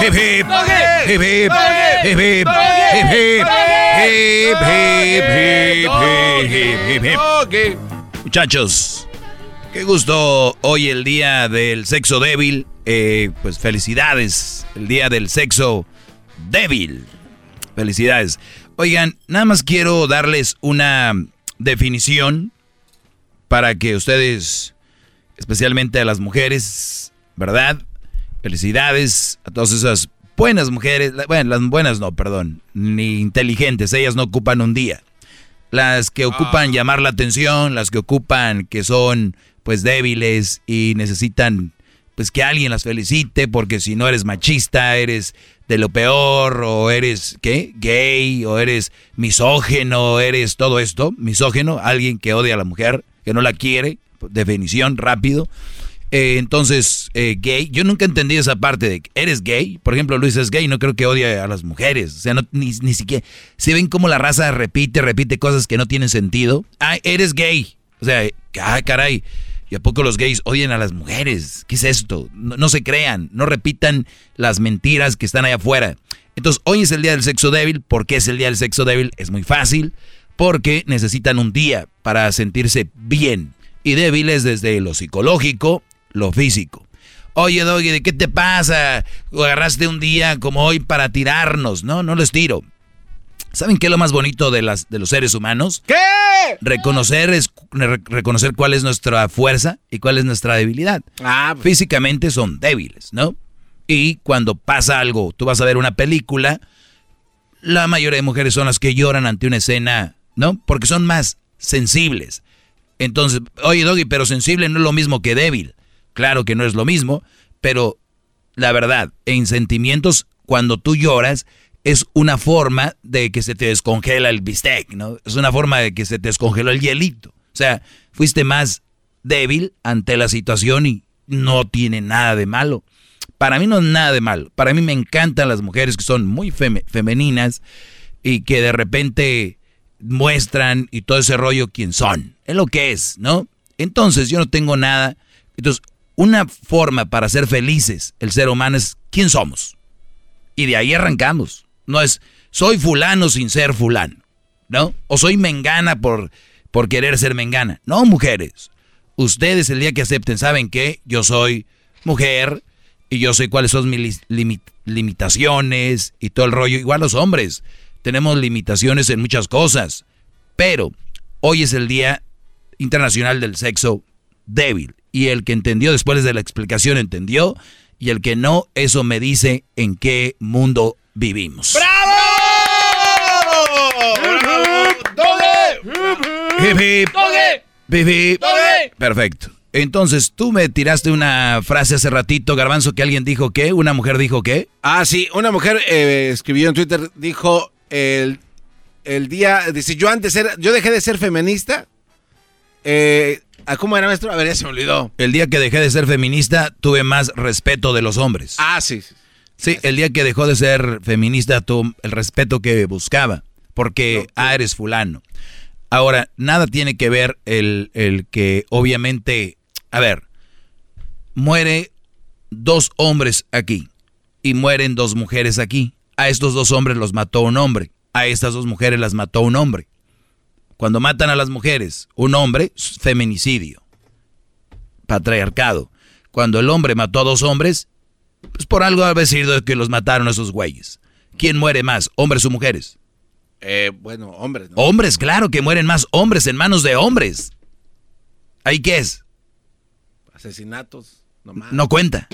Hip hip. Hip hip. Hip hip. Hip hip. Hip Muchachos, qué gusto hoy el día del sexo débil. Eh, pues felicidades, el día del sexo débil. Felicidades. Oigan, nada más quiero darles una definición para que ustedes, especialmente a las mujeres, ¿verdad? Felicidades a todas esas buenas mujeres, bueno, las buenas no, perdón, ni inteligentes, ellas no ocupan un día. Las que ocupan ah. llamar la atención, las que ocupan que son pues débiles y necesitan pues que alguien las felicite porque si no eres machista, eres de lo peor o eres ¿qué? gay o eres misógeno, eres todo esto, misógeno, alguien que odia a la mujer, que no la quiere, definición rápido. Eh, entonces, eh, gay, yo nunca entendí esa parte de eres gay. Por ejemplo, Luis es gay, no creo que odie a las mujeres. O sea, no, ni, ni siquiera. Si ven cómo la raza repite, repite cosas que no tienen sentido. Ah, eres gay. O sea, ah, caray. ¿Y a poco los gays odian a las mujeres? ¿Qué es esto? No, no, se crean, no repitan las mentiras que están allá afuera. Entonces, hoy es el día del sexo débil. ¿Por qué es el día del sexo débil? Es muy fácil. Porque necesitan un día para sentirse bien. Y débiles desde lo psicológico, lo físico. Oye, Doggy, ¿de qué te pasa? Agarraste un día como hoy para tirarnos. No, no les tiro. ¿Saben qué es lo más bonito de, las, de los seres humanos? ¿Qué? Reconocer, es, reconocer cuál es nuestra fuerza y cuál es nuestra debilidad. Ah, pues. Físicamente son débiles, ¿no? Y cuando pasa algo, tú vas a ver una película, la mayoría de mujeres son las que lloran ante una escena, ¿no? Porque son más sensibles. Entonces, oye, Doggy, pero sensible no es lo mismo que débil. Claro que no es lo mismo, pero la verdad, en sentimientos, cuando tú lloras, es una forma de que se te descongela el bistec, ¿no? Es una forma de que se te descongeló el hielito. O sea, fuiste más débil ante la situación y no tiene nada de malo. Para mí no es nada de malo. Para mí me encantan las mujeres que son muy femeninas y que de repente muestran y todo ese rollo quién son. Es lo que es, ¿no? Entonces yo no tengo nada. Entonces, una forma para ser felices el ser humano es quién somos. Y de ahí arrancamos. No es soy fulano sin ser fulano, ¿no? O soy mengana por, por querer ser mengana. No, mujeres. Ustedes el día que acepten, ¿saben qué? Yo soy mujer y yo sé cuáles son mis limitaciones y todo el rollo. Igual los hombres. Tenemos limitaciones en muchas cosas. Pero hoy es el Día Internacional del Sexo Débil y el que entendió después de la explicación entendió y el que no, eso me dice en qué mundo vivimos. ¡Bravo! Perfecto. Entonces, tú me tiraste una frase hace ratito, Garbanzo, que alguien dijo que, una mujer dijo que. Ah, sí, una mujer eh, escribió en Twitter, dijo el, el día, dice, yo antes era, yo dejé de ser feminista eh, ¿Cómo era, maestro? A ver, ya se me olvidó. El día que dejé de ser feminista, tuve más respeto de los hombres. Ah, sí. Sí, el día que dejó de ser feminista, tuve el respeto que buscaba. Porque, ah, eres fulano. Ahora, nada tiene que ver el, el que, obviamente, a ver, muere dos hombres aquí y mueren dos mujeres aquí. A estos dos hombres los mató un hombre. A estas dos mujeres las mató un hombre. Cuando matan a las mujeres, un hombre, feminicidio, patriarcado. Cuando el hombre mató a dos hombres, pues por algo ha sido que los mataron a esos güeyes. ¿Quién muere más, hombres o mujeres? Eh, bueno, hombres. Hombres, claro que mueren más hombres en manos de hombres. ¿Ahí qué es? Asesinatos, No cuenta.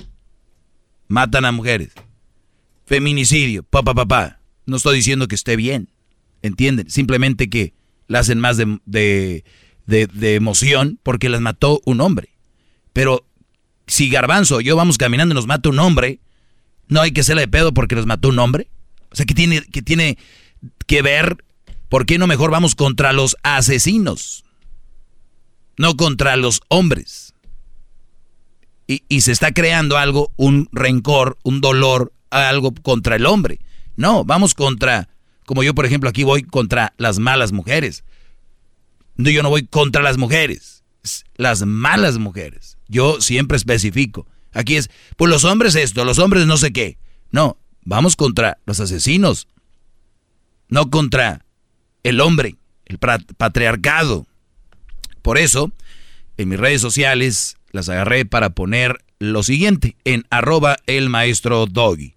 Matan a mujeres. Feminicidio, papá, papá. No estoy diciendo que esté bien. ¿Entienden? Simplemente que la hacen más de, emoción porque las mató un hombre. Pero si Garbanzo yo vamos caminando y nos mata un hombre, no hay que hacerle de pedo porque nos mató un hombre. O sea, que tiene, que tiene que ver por qué no mejor vamos contra los asesinos, no contra los hombres. Y, y se está creando algo, un rencor, un dolor, algo contra el hombre. No, vamos contra, como yo por ejemplo aquí voy contra las malas mujeres. No, yo no voy contra las mujeres, las malas mujeres. Yo siempre especifico. Aquí es, pues los hombres esto, los hombres no sé qué. No, vamos contra los asesinos, no contra el hombre, el patriarcado. Por eso, en mis redes sociales las agarré para poner lo siguiente en arroba el maestro doggy.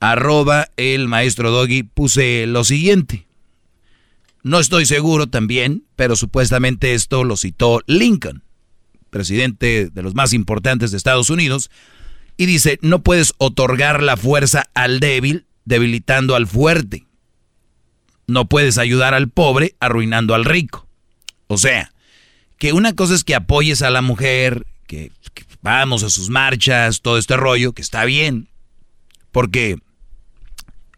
Arroba el maestro doggy puse lo siguiente. No estoy seguro también, pero supuestamente esto lo citó Lincoln, presidente de los más importantes de Estados Unidos, y dice, no puedes otorgar la fuerza al débil debilitando al fuerte. No puedes ayudar al pobre arruinando al rico. O sea, que una cosa es que apoyes a la mujer, que, vamos a sus marchas, todo este rollo, que está bien. Porque,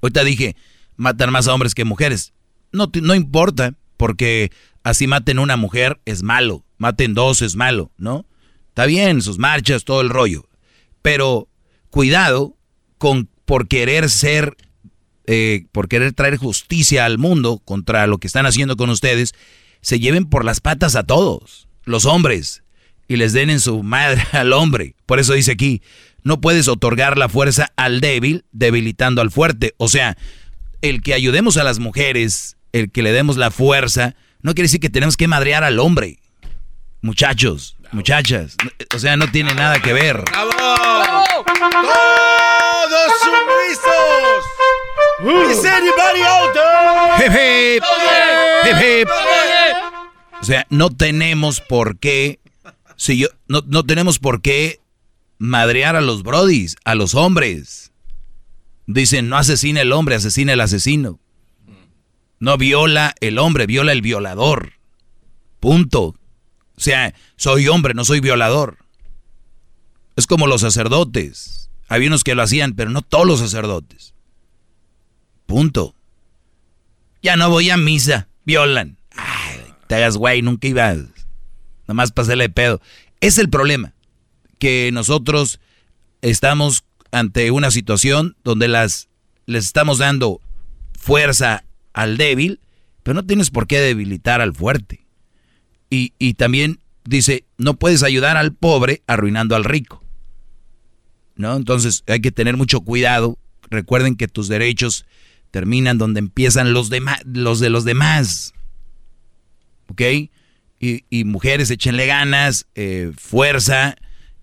ahorita dije, matan más a hombres que mujeres. No, no importa, porque así maten una mujer es malo, maten dos es malo, ¿no? Está bien, sus marchas, todo el rollo. Pero cuidado con por querer ser, eh, por querer traer justicia al mundo contra lo que están haciendo con ustedes, se lleven por las patas a todos, los hombres, y les den en su madre al hombre. Por eso dice aquí, no puedes otorgar la fuerza al débil debilitando al fuerte. O sea, el que ayudemos a las mujeres, el que le demos la fuerza, no quiere decir que tenemos que madrear al hombre. Muchachos, muchachas, o sea, no tiene nada que ver. ¡Bravo! ¡Todos sumisos! ¿Is anybody out there? O sea, no tenemos por qué, si yo, no, no tenemos por qué madrear a los brodis, a los hombres. Dicen, no asesina el hombre, asesina el asesino. No viola el hombre, viola el violador. Punto. O sea, soy hombre, no soy violador. Es como los sacerdotes. Había unos que lo hacían, pero no todos los sacerdotes. Punto. Ya no voy a misa. Violan. Te hagas güey, nunca ibas. Nomás pasarle de pedo. Es el problema. Que nosotros estamos ante una situación donde las les estamos dando fuerza al débil, pero no tienes por qué debilitar al fuerte. Y, y también dice, no puedes ayudar al pobre arruinando al rico. ¿No? Entonces hay que tener mucho cuidado. Recuerden que tus derechos terminan donde empiezan los, los de los demás. ¿Ok? Y, y mujeres, échenle ganas, eh, fuerza,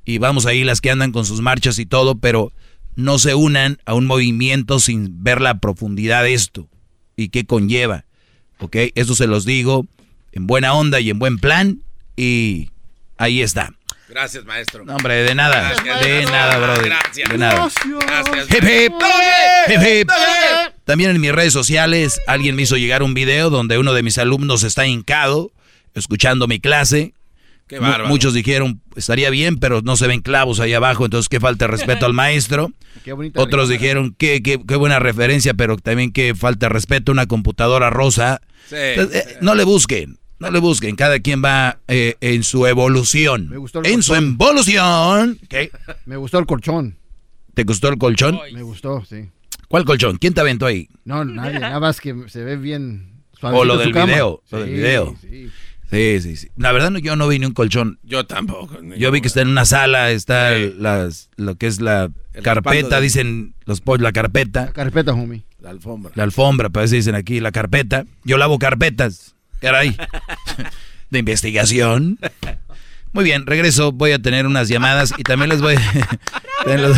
y vamos ahí las que andan con sus marchas y todo, pero no se unan a un movimiento sin ver la profundidad de esto y qué conlleva. ¿Ok? Eso se los digo en buena onda y en buen plan. Y ahí está. Gracias, maestro. No, hombre, de nada. de nada, brother. Gracias. De nada. Gracias. También en mis redes sociales alguien me hizo llegar un video donde uno de mis alumnos está hincado escuchando mi clase. Qué bárbaro. Muchos dijeron, estaría bien, pero no se ven clavos ahí abajo, entonces qué falta de respeto al maestro. Qué Otros rima. dijeron, qué, qué, qué buena referencia, pero también qué falta de respeto a una computadora rosa. Sí. Entonces, eh, no le busquen, no le busquen, cada quien va eh, en su evolución. Me gustó el en su evolución. ¿Qué? Me gustó el colchón. ¿Te gustó el colchón? Me gustó, sí. ¿Cuál colchón? ¿Quién te aventó ahí? No, nadie, nada más que se ve bien O lo del cama. video, lo del Sí, video. Sí. Sí, sí. La verdad no, yo no vi ni un colchón. Yo tampoco. Yo vi que está en una sala, está Sí. las, lo que es la El carpeta, de- dicen los pollos, la carpeta, Carpeta, homie. La alfombra. la alfombra, parece dicen aquí, la carpeta. Yo lavo carpetas, caray, de investigación. Muy bien, regreso, voy a tener unas llamadas y también les voy los-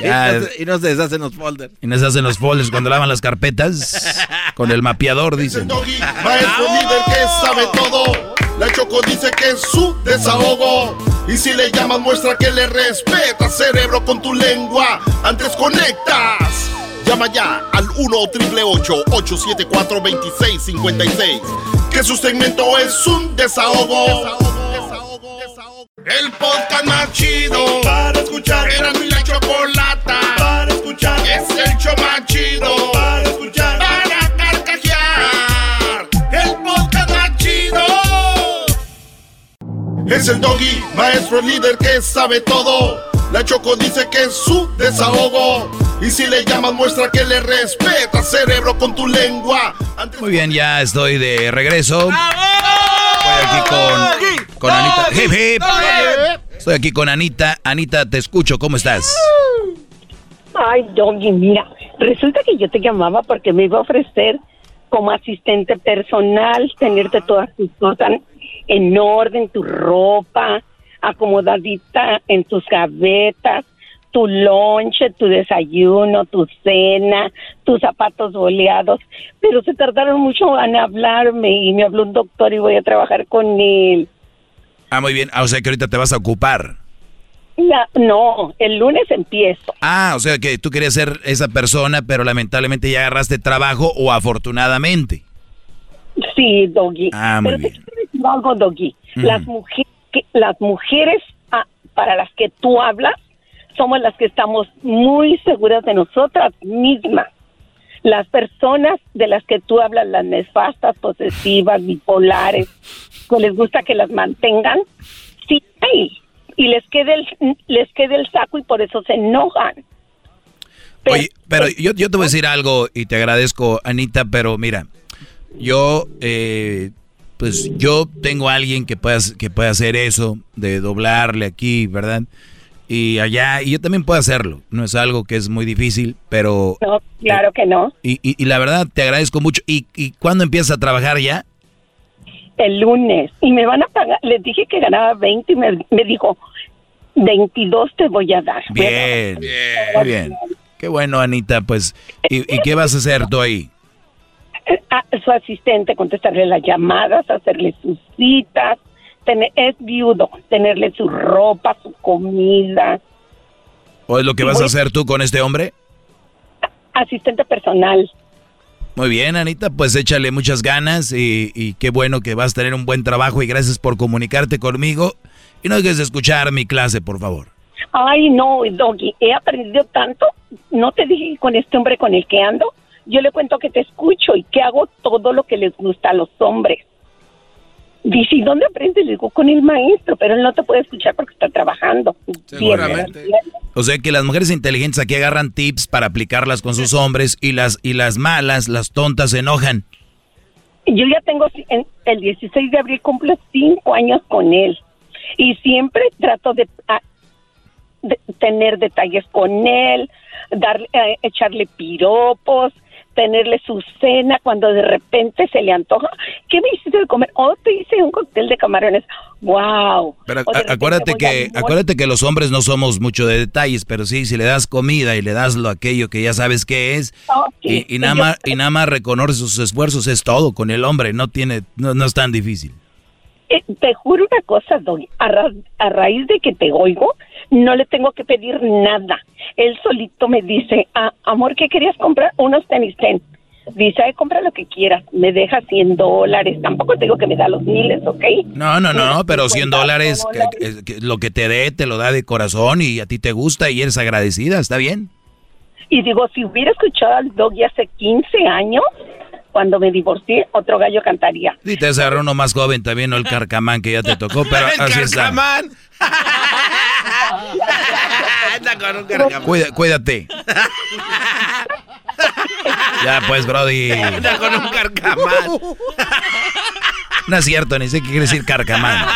Ya, y, no se, y no se deshacen los folders. y nos hacen los folders cuando lavan las carpetas con el mapeador, dicen. Doggy, maestro líder que sabe todo. La Choco dice que es su desahogo. Y si le llamas, muestra que le respeta, cerebro, con tu lengua. Antes conectas. Llama ya al 1-888-874-2656 que su segmento es un desahogo. Desahogo, desahogo. El podcast más chido para escuchar. Era mi la chocolata para escuchar. Es el show más chido para escuchar. Para carcajear. El podcast más chido. Es el doggy, maestro líder que sabe todo. La Choco dice que es su desahogo. Y si le llamas, muestra que le respeta, cerebro, con tu lengua. Muy bien, ya estoy de regreso. Estoy aquí con, con Anita. Hip, hip. Estoy aquí con Anita. Anita, te escucho. ¿Cómo estás? Ay, Doggy, mira, resulta que yo te llamaba porque me iba a ofrecer como asistente personal tenerte todas tus cosas en orden, tu ropa acomodadita en tus gavetas, tu lonche, tu desayuno, tu cena, tus zapatos boleados, pero se tardaron mucho en hablarme y me habló un doctor y voy a trabajar con él. Ah, muy bien. Ah, o sea que ahorita te vas a ocupar. Ya, no, el lunes empiezo. Ah, o sea que tú querías ser esa persona, pero lamentablemente ya agarraste trabajo o afortunadamente. Sí, Doggy. Ah, muy pero bien. te algo, Doggy. Las, mujeres las mujeres ah, para las que tú hablas somos las que estamos muy seguras de nosotras mismas. Las personas de las que tú hablas, las nefastas, posesivas, bipolares, que les gusta que las mantengan, sí hay. Y les quede el, les quede el saco y por eso se enojan. Pero- Oye, pero yo, yo te voy a decir algo y te agradezco, Anita, pero mira, yo, eh, pues yo tengo a alguien que pueda, que pueda hacer eso, de doblarle aquí, ¿verdad? Y allá, y yo también puedo hacerlo. No es algo que es muy difícil, pero... No, claro que no. Y, y, y la verdad, te agradezco mucho. ¿Y, y cuándo empiezas a trabajar ya? El lunes. Y me van a pagar. Les dije que ganaba 20 y me, me dijo, 22 te voy a dar. Bien, muy bien. Qué bueno, Anita, pues. ¿Y, y qué vas a hacer tú ahí? A su asistente, contestarle las llamadas, hacerle sus citas, tener, es viudo, tenerle su ropa, su comida, ¿O es lo que vas a hacer tú con este hombre? asistente personal. Muy bien, Anita, pues échale muchas ganas y, y qué bueno que vas a tener un buen trabajo y gracias por comunicarte conmigo. Y no dejes de escuchar mi clase, por favor. Ay, no, Doggy, he aprendido tanto. No te dije con este hombre con el que ando. Yo le cuento que te escucho y que hago todo lo que les gusta a los hombres. Dice, ¿y dónde aprendes? Le digo, con el maestro, pero él no te puede escuchar porque está trabajando. Seguramente. O sea que las mujeres inteligentes aquí agarran tips para aplicarlas con sus hombres y las, y las malas, las tontas, se enojan. Yo ya tengo, en- el 16 de abril cumplo cinco años con él y siempre trato de, a- de tener detalles con él, darle, eh, echarle piropos, tenerle su cena cuando de repente se le antoja. ¿Qué me hiciste de comer? Oh, te hice un cóctel de camarones. ¡Wow! Pero acuérdate que, acuérdate que los hombres no somos mucho de detalles, pero sí, si le das comida y le das lo aquello que ya sabes qué es, y, y nada más, y nada más reconoce sus esfuerzos, es todo con el hombre, no tiene, no, no es tan difícil. Eh, te juro una cosa. A, ra- a raíz de que te oigo, no le tengo que pedir nada. Él solito me dice, ah, amor, ¿qué querías comprar? Unos tenis ten. Dice, ay, compra lo que quieras. Me deja 100 dólares. Tampoco te digo que me da los miles, ¿ok? No, no, no, pero 100 50 dólares, que- dólares. que- que lo que te dé, te lo da de corazón y a ti te gusta y eres agradecida, ¿está bien? Y digo, si hubiera escuchado al Doggy hace 15 años, cuando me divorcié, otro gallo cantaría. Sí, te vas a agarrar uno más joven también, no el carcamán que ya te tocó, pero así está. carcamán! Anda con un carcamán. Cuida- cuídate. ya pues, Brody. Anda con un carcamán. No es cierto, ni sé qué quiere decir carcamán.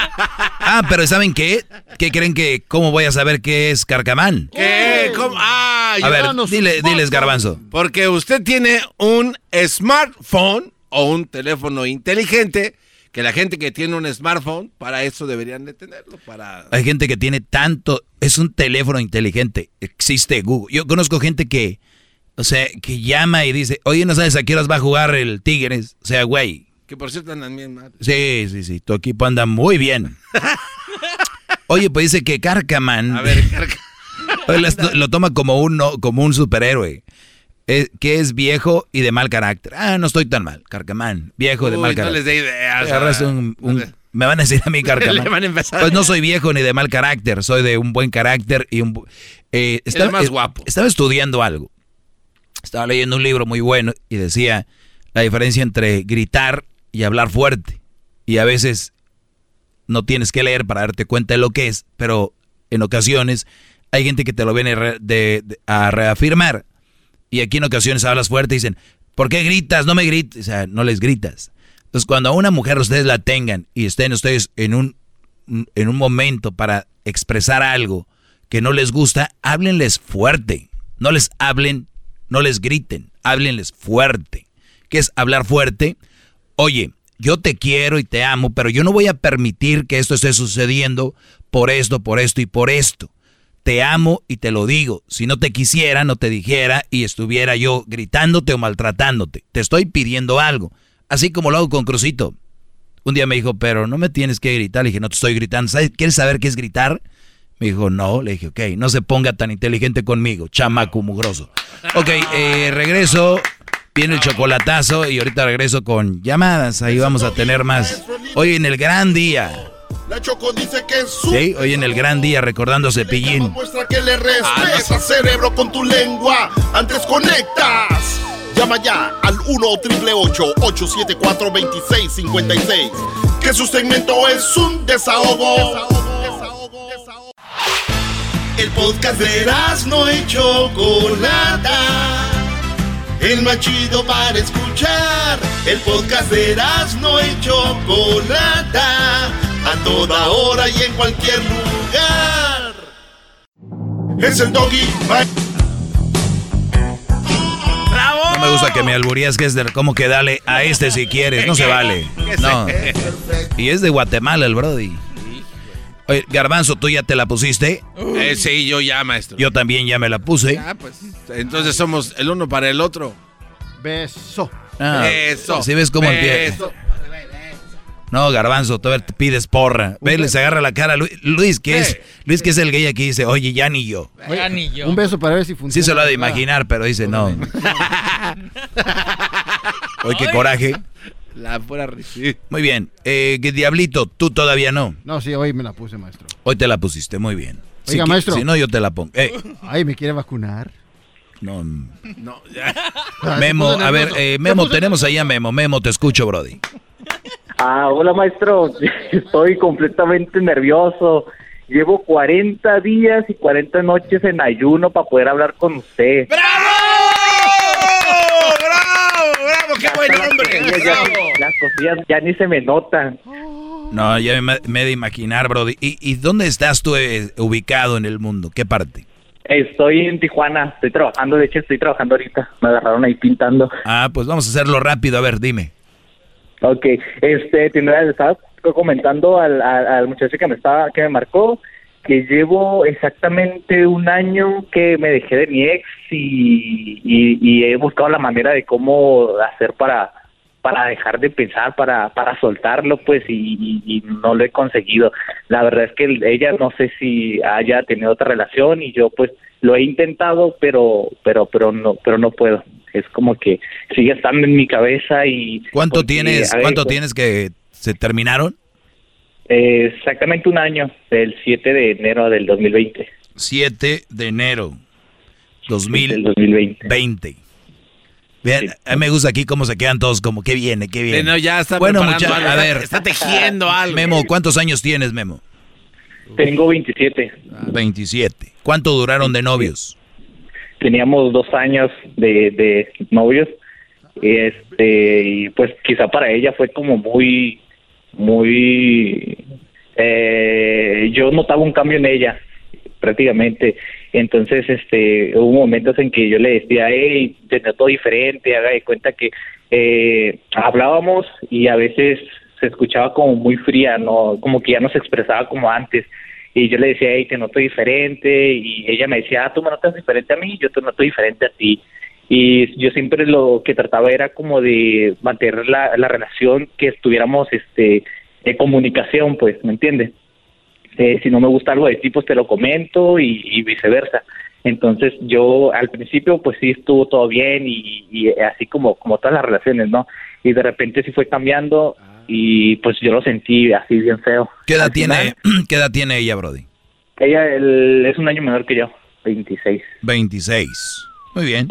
Ah, pero ¿saben qué? ¿Qué creen que, cómo voy a saber qué es carcamán? ¿Qué? ¿Cómo? Ah, A ver, dile, diles, garbanzo. Porque usted tiene un smartphone o un teléfono inteligente que la gente que tiene un smartphone, para eso deberían de tenerlo, para... Hay gente que tiene tanto, es un teléfono inteligente, existe Google. Yo conozco gente que, o sea, que llama y dice, oye, ¿no sabes a qué horas va a jugar el Tigres? O sea, güey, Que por cierto andan bien mal. sí, sí, sí, tu equipo anda muy bien. Oye, pues dice que Carcaman, A ver, carca... Oye, las- lo toma como un, no- como un superhéroe. Eh, que es viejo y de mal carácter. Ah, no estoy tan mal. Carcamán, viejo de mal no carácter. les dé ideas. Un- me van a decir a mí carcamán. Van a empezar. Pues no soy viejo ni de mal carácter, soy de un buen carácter y un... eh, estaba, más eh, guapo. Estaba estudiando algo. Estaba leyendo un libro muy bueno y decía la diferencia entre gritar y hablar fuerte. Y a veces no tienes que leer para darte cuenta de lo que es, pero en ocasiones hay gente que te lo viene a reafirmar. Y aquí en ocasiones hablas fuerte y dicen, ¿por qué gritas? No me grites. O sea, no les gritas. Entonces, cuando a una mujer ustedes la tengan y estén ustedes en un, en un momento para expresar algo que no les gusta, háblenles fuerte. No les hablen, no les griten, háblenles fuerte. ¿Qué es hablar fuerte? Oye, yo te quiero y te amo, pero yo no voy a permitir que esto esté sucediendo por esto, por esto y por esto. Te amo y te lo digo. Si no te quisiera, no te dijera y estuviera yo gritándote o maltratándote. Te estoy pidiendo algo. Así como lo hago con Crucito. Un día me dijo, pero no me tienes que gritar. Le dije, no te estoy gritando. ¿Quieres saber qué es gritar? Me dijo, no. Le dije, ok, no se ponga tan inteligente conmigo, chamaco mugroso. Ok, eh, regreso. Viene el chocolatazo y ahorita regreso con llamadas. Ahí vamos a tener más. Hoy en el gran día. La Choco dice que es su Sí, hoy en el gran día recordando Cepillín. Muestra que le respeta cerebro con tu lengua. Antes conectas. Llama ya al 1 874 2656 Que su segmento es un desahogo. Desahogo, desahogo, El podcast de no hecho Chocolata. El más chido para escuchar. El podcast de no hecho Chocolata a toda hora y en cualquier lugar. Es el doggy. ¡Bravo! No me gusta que me alburías que es de cómo que dale a este si quieres, no se vale. No. Y es de Guatemala el Brody. Oye, Garbanzo, ¿tú ya te la pusiste? Eh, sí, yo ya, maestro. Yo también ya me la puse. Ah, pues. Entonces somos el uno para el otro. Beso. Ah, Beso. ¿Sí ves cómo empieza? No, Garbanzo, tú te pides porra. Ve, se agarra la cara. Luis, Luis que es, Luis, que es el gay aquí, dice, oye, ya ni yo. Ya ni yo. Un beso para ver si funciona. Sí se lo ha de imaginar, pero dice, no. oye, qué coraje. La pura Muy bien. Eh, Diablito, tú todavía no. No, sí, hoy me la puse, maestro. Hoy te la pusiste, muy bien. Oiga, maestro. Si no, yo te la pongo. Eh. Ay, ¿me quiere vacunar? No. No, ya. Memo, a ver, eh, Memo, tenemos ahí a Memo. Memo, te escucho, Brody. Ah, hola maestro, estoy completamente nervioso. Llevo 40 días y 40 noches en ayuno para poder hablar con usted. ¡Bravo! ¡Qué buen hombre! Ya, las cosillas ya ni se me notan. No, ya me, he de imaginar, Brody. ¿Y, dónde estás tú eh, ubicado en el mundo? ¿Qué parte? Estoy en Tijuana, estoy trabajando, de hecho estoy trabajando ahorita. Me agarraron ahí pintando. Ah, pues vamos a hacerlo rápido, a ver, dime. Ok, este, le estaba comentando al, al, muchacho que me estaba, que me marcó, que llevo exactamente un año que me dejé de mi ex y, y, he buscado la manera de cómo hacer para para dejar de pensar, para para soltarlo, pues, y, y, no lo he conseguido. La verdad es que ella no sé si haya tenido otra relación y yo, pues, lo he intentado, pero pero pero no pero no puedo es como que sigue estando en mi cabeza y... ¿Cuánto tienes, cuánto tienes que se terminaron? Exactamente un año, el 7 de enero del 2020. 7 de enero 2020. 2020. Vean, a mí me gusta aquí cómo se quedan todos como que viene, qué viene. No, ya está bueno, muchachos, a ver. Está tejiendo algo. Memo, ¿cuántos años tienes, Memo? Tengo 27. 27. ¿Cuánto duraron de novios? teníamos dos años de, de novios este y pues quizá para ella fue como muy muy eh, yo notaba un cambio en ella prácticamente. Entonces este hubo momentos en que yo le decía hey te noto diferente haga de cuenta que eh, hablábamos y a veces se escuchaba como muy fría no como que ya no se expresaba como antes. Y yo le decía, hey, te noto diferente, y ella me decía, ah, tú me notas diferente a mí, yo te noto diferente a ti. Y yo siempre lo que trataba era como de mantener la, la relación, que estuviéramos este, en comunicación, pues, ¿me entiendes? Eh, si no me gusta algo de ti, pues te lo comento y, viceversa. Entonces yo al principio pues sí estuvo todo bien y, y, así como como todas las relaciones, ¿no? Y de repente sí fue cambiando y pues yo lo sentí así bien feo. ¿Qué edad, tiene, ¿qué edad tiene ella, Brody? Ella es un año menor que yo, 26. 26. Muy bien.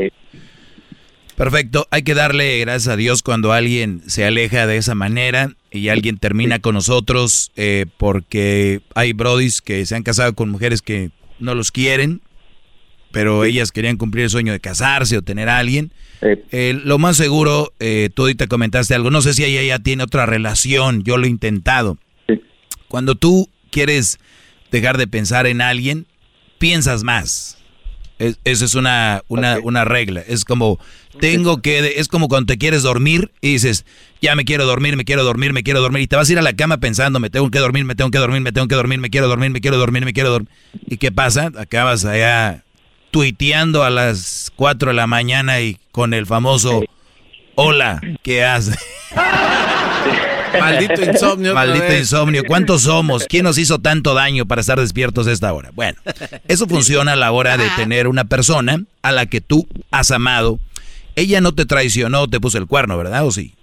Perfecto. Hay que darle gracias a Dios cuando alguien se aleja de esa manera y alguien termina con nosotros eh, porque hay brodis que se han casado con mujeres que no los quieren, pero ellas querían cumplir el sueño de casarse o tener a alguien. Eh, lo más seguro, eh, tú ahorita comentaste algo, no sé si ella ya tiene otra relación, yo lo he intentado. Cuando tú quieres dejar de pensar en alguien, piensas más. Esa es una, una, una regla. Es como, tengo que, es como cuando te quieres dormir y dices, ya me quiero dormir, me quiero dormir, me quiero dormir. Y te vas a ir a la cama pensando, me tengo que dormir, me tengo que dormir, me tengo que dormir, me quiero dormir, me quiero dormir, me quiero dormir. ¿Y qué pasa? Acabas allá tuiteando a las 4 de la mañana y con el famoso hola, ¿qué hace? Maldito insomnio. Maldito insomnio. ¿Cuántos somos? ¿Quién nos hizo tanto daño para estar despiertos a esta hora? Bueno, eso funciona a la hora de tener una persona a la que tú has amado. Ella no te traicionó, te puso el cuerno, ¿verdad? ¿O sí?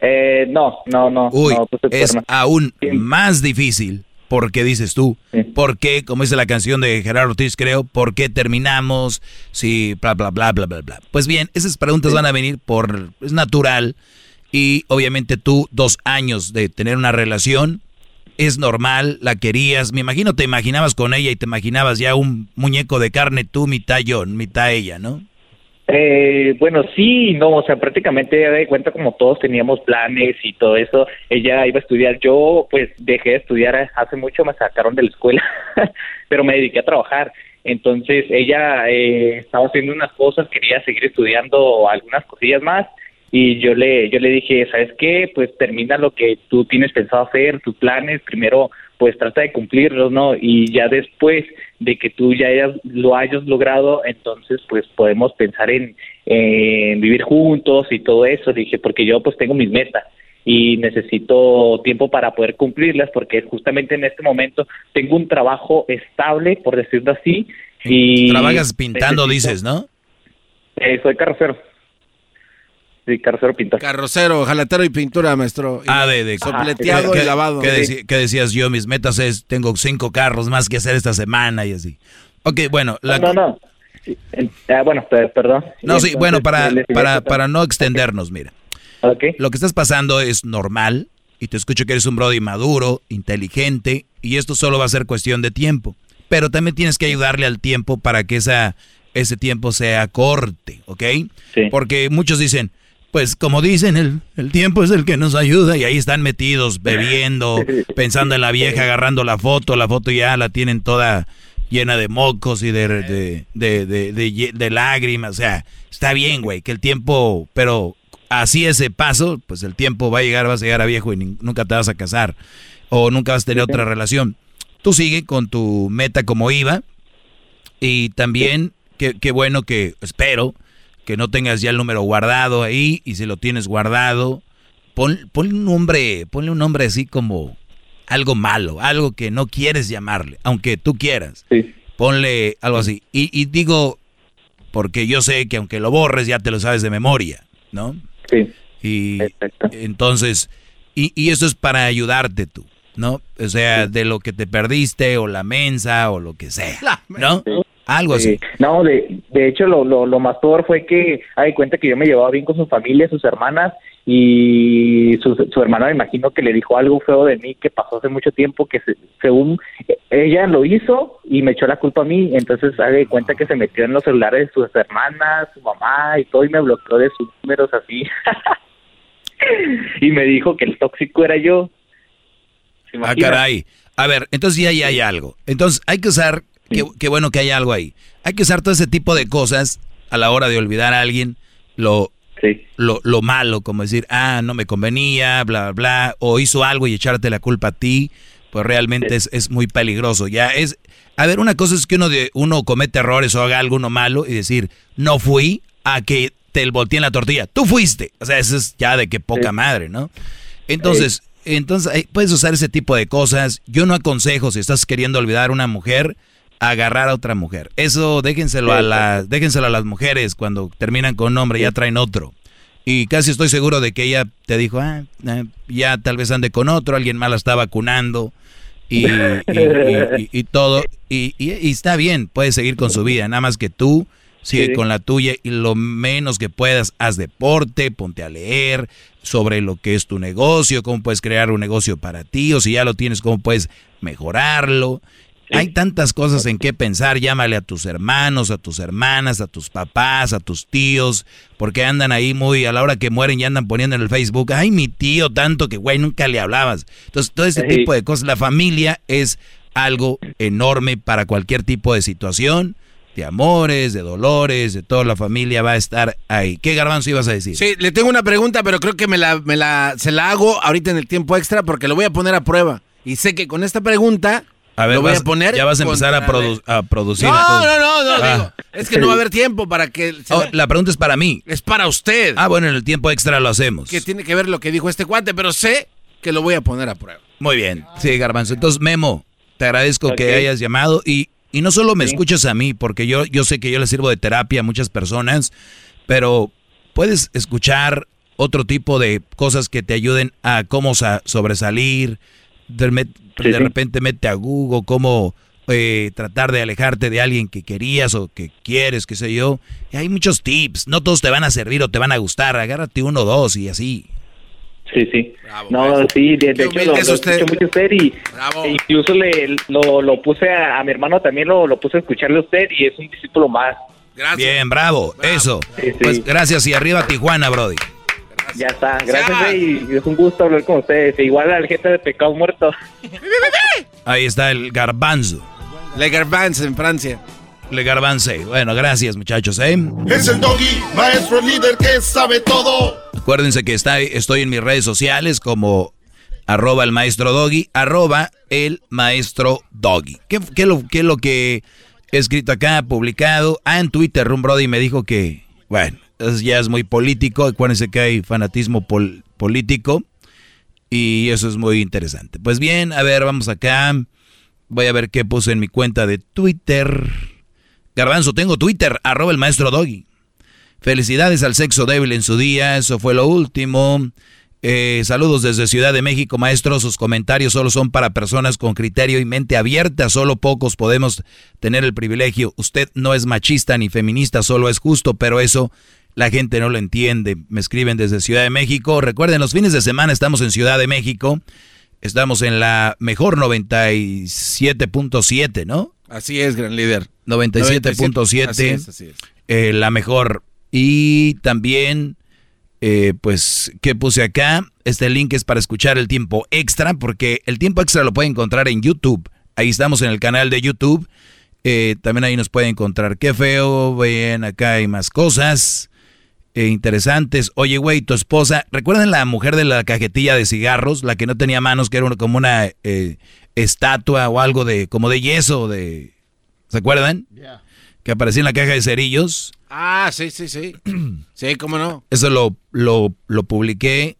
Eh, no, no, no. Uy, es aún más difícil porque dices tú, ¿por qué? Como dice la canción de Gerardo Ortiz, creo, ¿por qué terminamos? Si, bla, bla, bla, bla, bla, bla. Pues bien, esas preguntas van a venir por, es natural, y obviamente tú, dos años de tener una relación, es normal, la querías, me imagino te imaginabas con ella y te imaginabas ya un muñeco de carne, tú mitad yo, mitad ella, ¿no? Eh, bueno, sí, no, o sea, prácticamente de cuenta como todos teníamos planes y todo eso. Ella iba a estudiar, yo pues dejé de estudiar hace mucho, me sacaron de la escuela, pero me dediqué a trabajar. Entonces ella eh, estaba haciendo unas cosas, quería seguir estudiando algunas cosillas más y yo le yo le dije, ¿sabes qué? Pues termina lo que tú tienes pensado hacer, tus planes, primero pues trata de cumplirlos, ¿no? Y ya después de que tú ya lo hayas logrado, entonces pues podemos pensar en, vivir juntos y todo eso, dije, porque yo pues tengo mis metas y necesito tiempo para poder cumplirlas porque justamente en este momento tengo un trabajo estable, por decirlo así. y Trabajas pintando, dices, ¿no? Eh, soy carrocero. Sí, carrocero pintor. Carrocero, jalatero y pintura, maestro. Ah, de, de sopleteado y lavado. ¿qué, decías yo? Mis metas es, tengo cinco carros más que hacer esta semana y así. Ok, bueno. La... No, no, ah, bueno, perdón. No, sí, bueno, para, para, para no extendernos, mira. Okay. Lo que estás pasando es normal y te escucho que eres un brody maduro, inteligente y esto solo va a ser cuestión de tiempo. Pero también tienes que ayudarle al tiempo para que esa, ese tiempo sea corte, ¿ok? Sí. Porque muchos dicen, pues como dicen, el, el, tiempo es el que nos ayuda y ahí están metidos bebiendo, pensando en la vieja, agarrando la foto, la foto ya la tienen toda llena de mocos y de, de, de, de lágrimas, o sea, está bien, güey, que el tiempo, pero así ese paso, pues el tiempo va a llegar, vas a llegar a viejo y nunca te vas a casar o nunca vas a tener otra relación. Tú sigue con tu meta como iba y también, qué bueno que, espero, que no tengas ya el número guardado ahí y si lo tienes guardado, pon, ponle un nombre, ponle un nombre así como algo malo, algo que no quieres llamarle, aunque tú quieras. Ponle algo así. Y, digo, porque yo sé que aunque lo borres ya te lo sabes de memoria, ¿no? Sí. Y entonces, y, y eso es para ayudarte tú, ¿no? O sea, de lo que te perdiste o la mensa o lo que sea, ¿no? Algo así. no, de, de hecho, lo, lo, lo más peor fue que, hay cuenta que yo me llevaba bien con su familia, sus hermanas, y su, su hermana me imagino que le dijo algo feo de mí que pasó hace mucho tiempo, que según ella lo hizo y me echó la culpa a mí, entonces haga cuenta que se metió en los celulares de sus hermanas, su mamá y todo, y me bloqueó de sus números así. y me dijo que el tóxico era yo. Ah, caray. A ver, entonces ya, ya hay algo. Entonces hay que usar Qué, bueno que hay algo ahí. Hay que usar todo ese tipo de cosas a la hora de olvidar a alguien, lo, lo, lo, malo, como decir, ah, no me convenía, bla, bla, o hizo algo y echarte la culpa a ti, pues realmente es, es, muy peligroso. Ya es, a ver, una cosa es que uno, de, uno comete errores o haga algo malo y decir, no fui a que te volteen la tortilla, tú fuiste. O sea, eso es ya de que poca madre, ¿no? Entonces, entonces puedes usar ese tipo de cosas. Yo no aconsejo si estás queriendo olvidar a una mujer, agarrar a otra mujer. Eso déjenselo a las, déjenselo a las mujeres cuando terminan con un hombre, ya traen otro. Y casi estoy seguro de que ella te dijo, ah, ah ya tal vez ande con otro, alguien más la está vacunando y, y, todo. Y, y, está bien, puede seguir con su vida, nada más que tú sigue Sí. con la tuya y lo menos que puedas, haz deporte, ponte a leer sobre lo que es tu negocio, cómo puedes crear un negocio para ti, o si ya lo tienes, cómo puedes mejorarlo. Hay tantas cosas en qué pensar, llámale a tus hermanos, a tus hermanas, a tus papás, a tus tíos, porque andan ahí muy, a la hora que mueren ya andan poniendo en el Facebook, ay, mi tío tanto que, güey, nunca le hablabas. Entonces, todo ese Sí. tipo de cosas, la familia es algo enorme para cualquier tipo de situación, de amores, de dolores, de toda la familia va a estar ahí. ¿Qué garbanzo ibas a decir? Sí, le tengo una pregunta, pero creo que me la, me la, se la hago ahorita en el tiempo extra porque lo voy a poner a prueba. Y sé que con esta pregunta A ver, lo voy vas- a poner. ya vas a empezar a, contra- produ- a producir. No, no, no, no, Ah. digo, es que no va a haber tiempo para que... Oh, la pregunta es para mí. Es para usted. Ah, bueno, en el tiempo extra lo hacemos. Que tiene que ver lo que dijo este cuate, pero sé que lo voy a poner a prueba. Muy bien. Sí, Garbanzo. Entonces, Memo, te agradezco que hayas llamado y, y no solo me Sí. escuchas a mí, porque yo, yo sé que yo le sirvo de terapia a muchas personas, pero puedes escuchar otro tipo de cosas que te ayuden a cómo sa- sobresalir. De, met- Sí, de sí. repente mete a Google cómo eh, tratar de alejarte de alguien que querías o que quieres, qué sé yo. Y hay muchos tips. No todos te van a servir o te van a gustar. Agárrate uno o dos y así. Sí, sí. Bravo, no, sí, de, de hecho lo, escucho mucho a usted y Bravo. e incluso le, lo, lo puse a, a mi hermano también, lo, lo puse a escucharle a usted y es un discípulo más. Gracias. Bien, bravo. Eso. Sí, sí. Pues gracias y arriba Tijuana, Brody. Ya está, gracias Ya. eh, y es un gusto hablar con ustedes. E igual al gente de Pecado Muerto. Ahí está el garbanzo. Le Garbanz en Francia. Le garbanze. Bueno, gracias muchachos, ¿eh? Es el doggy, maestro líder que sabe todo. Acuérdense que está, estoy en mis redes sociales como arroba el maestro doggy, arroba el maestro doggy. ¿Qué, qué lo, qué es lo que he escrito acá, publicado? Ah, en Twitter, Rum Brody me dijo que, bueno, ya es muy político. Acuérdense que hay fanatismo pol- político y eso es muy interesante. Pues bien, a ver, vamos acá. Voy a ver qué puse en mi cuenta de Twitter. Garbanzo, tengo Twitter, arroba el maestro doggy. Felicidades al sexo débil en su día, eso fue lo último. Eh, saludos desde Ciudad de México, maestro. Sus comentarios solo son para personas con criterio y mente abierta. Solo pocos podemos tener el privilegio. Usted no es machista ni feminista, solo es justo, pero eso la gente no lo entiende. Me escriben desde Ciudad de México. Recuerden, los fines de semana estamos en Ciudad de México. Estamos en la mejor 97.7, ¿no? Así es, gran líder. 97.7 Así es, así es. eh, la mejor. Y también, eh, pues, ¿qué puse acá? Este link es para escuchar el tiempo extra, porque el tiempo extra lo puede encontrar en YouTube. Ahí estamos en el canal de YouTube. Eh, también ahí nos puede encontrar. Qué feo, ven, acá hay más cosas eh, interesantes. Oye, güey, tu esposa, ¿recuerdan la mujer de la cajetilla de cigarros? La que no tenía manos, que era una- como una eh, estatua o algo de, como de yeso, de... ¿Se acuerdan? Que aparecía en la caja de cerillos. Ah, sí, sí, sí. sí, cómo no. Eso lo, lo, lo publiqué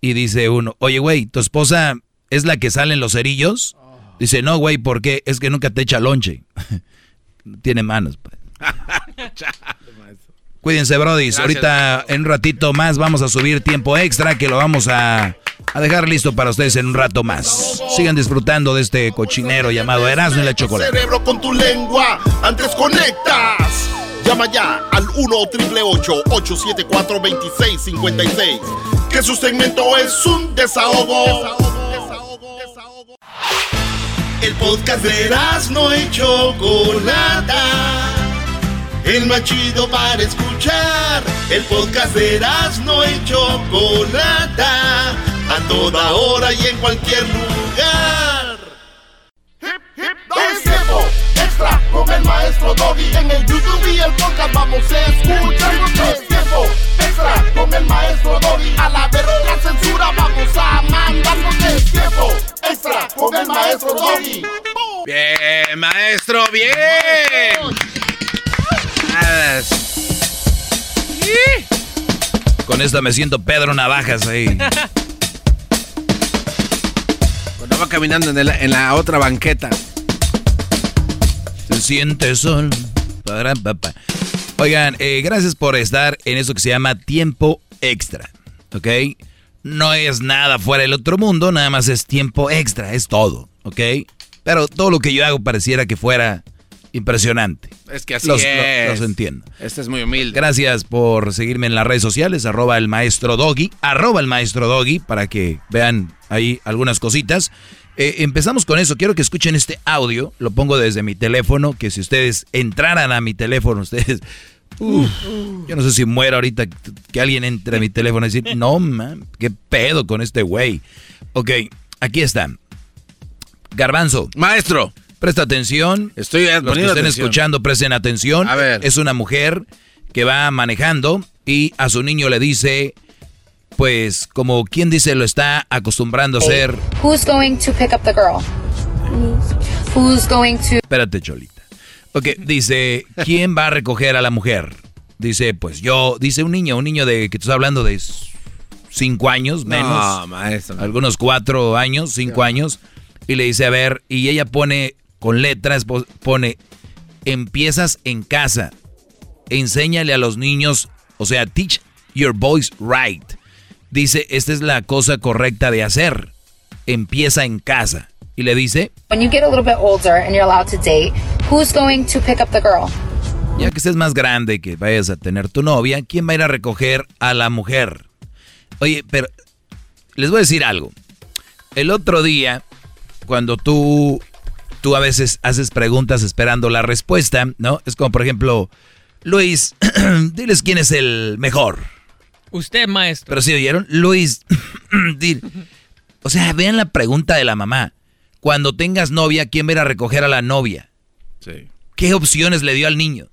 y dice uno, oye, güey, ¿tu esposa es la que sale en los cerillos? Dice, no, güey, ¿por qué? Es que nunca te echa lonche. Tiene manos. pues. Cuídense, brodis. Gracias. Ahorita, en un ratito más, vamos a subir tiempo extra que lo vamos a, a dejar listo para ustedes en un rato más. Sigan disfrutando de este cochinero llamado Erasmo y la Chocolate. Cerebro con tu lengua, antes conectas. Llama ya al 1 874 2656 Que su segmento es un desahogo. Desahogo, desahogo. El podcast de no y Chocolata. El más chido para escuchar. El podcast de no y Chocolata. A toda hora y en cualquier lugar. Es tiempo extra con el maestro Doggy. En el YouTube y el podcast vamos a escuchar. Es tiempo extra con el maestro Doggy. A la verga la censura vamos a mandarnos. Es tiempo extra con el maestro Doggy. Bien, maestro, bien. Con esta me siento Pedro Navajas ahí. Cuando va caminando en, la otra banqueta. Se siente sol. Oigan, eh, gracias por estar en eso que se llama tiempo extra. ¿Ok? No es nada fuera del otro mundo, nada más es tiempo extra, es todo. ¿Ok? Pero todo lo que yo hago pareciera que fuera Impresionante. Es que así los, es. Los, entiendo. Este es muy humilde. Gracias por seguirme en las redes sociales, arroba el maestro Doggy, arroba el maestro Doggy, para que vean ahí algunas cositas. Eh, empezamos con eso, quiero que escuchen este audio, lo pongo desde mi teléfono, que si ustedes entraran a mi teléfono, ustedes... Uf, yo no sé si muero ahorita que alguien entre a mi teléfono y decir, no, man, qué pedo con este güey. Ok, aquí está. Garbanzo. Maestro. Presta atención. Estoy Los que estén escuchando, presten atención. A ver. Es una mujer que va manejando y a su niño le dice, pues, como quien dice, lo está acostumbrando a hacer. Who's going to pick up the girl? Who's going to... Espérate, Cholita. Ok, dice, ¿quién va a recoger a la mujer? Dice, pues yo, dice un niño, un niño de que tú estás hablando de cinco años, menos. No, maestro. Algunos cuatro años, cinco años. Y le dice, a ver, y ella pone con letras, pone, empiezas en casa. Enséñale a los niños, o sea, teach your boys right. Dice, esta es la cosa correcta de hacer. Empieza en casa. Y le dice, When you get a little bit older and you're allowed to date, who's going to pick up the girl? Ya que estés más grande, que vayas a tener tu novia, ¿quién va a ir a recoger a la mujer? Oye, pero les voy a decir algo. El otro día, cuando tú, tú a veces haces preguntas esperando la respuesta, ¿no? Es como, por ejemplo, Luis, diles quién es el mejor. Usted, maestro. Pero si oyeron, Luis. O sea, vean la pregunta de la mamá. Cuando tengas novia, ¿quién va a ir a recoger a la novia? Sí. ¿Qué opciones le dio al niño?